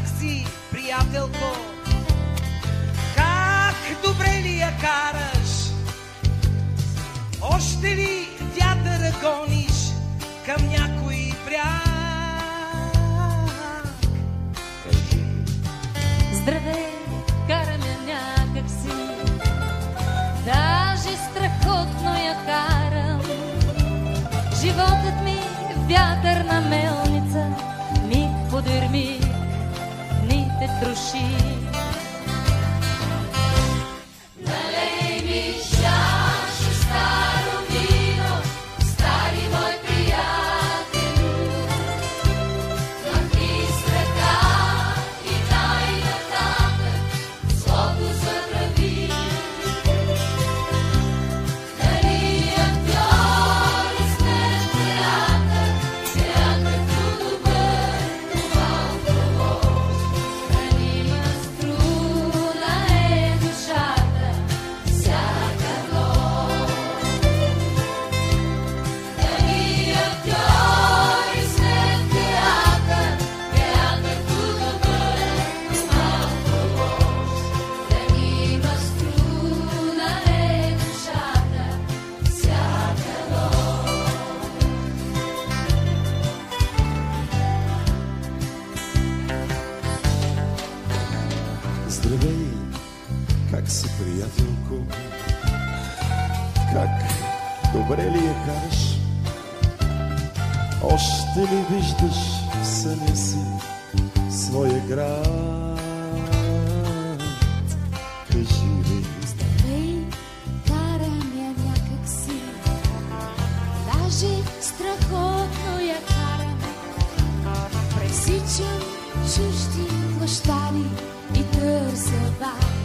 как си, приятелко? Как добре ли я караш? Още ли вятъра гониш към някой бряг? Здравей, караме някак си, даже страхотно я карам. Животът ми вятър на мел duši Здравей, как си, приятелко? Как? Добре ли я караш? Още ли виждаш в съня си своя град? Кажи ми. Здравей, кара я някак си. Даже страхотно я карам. Пресичам чужди плащани. seu.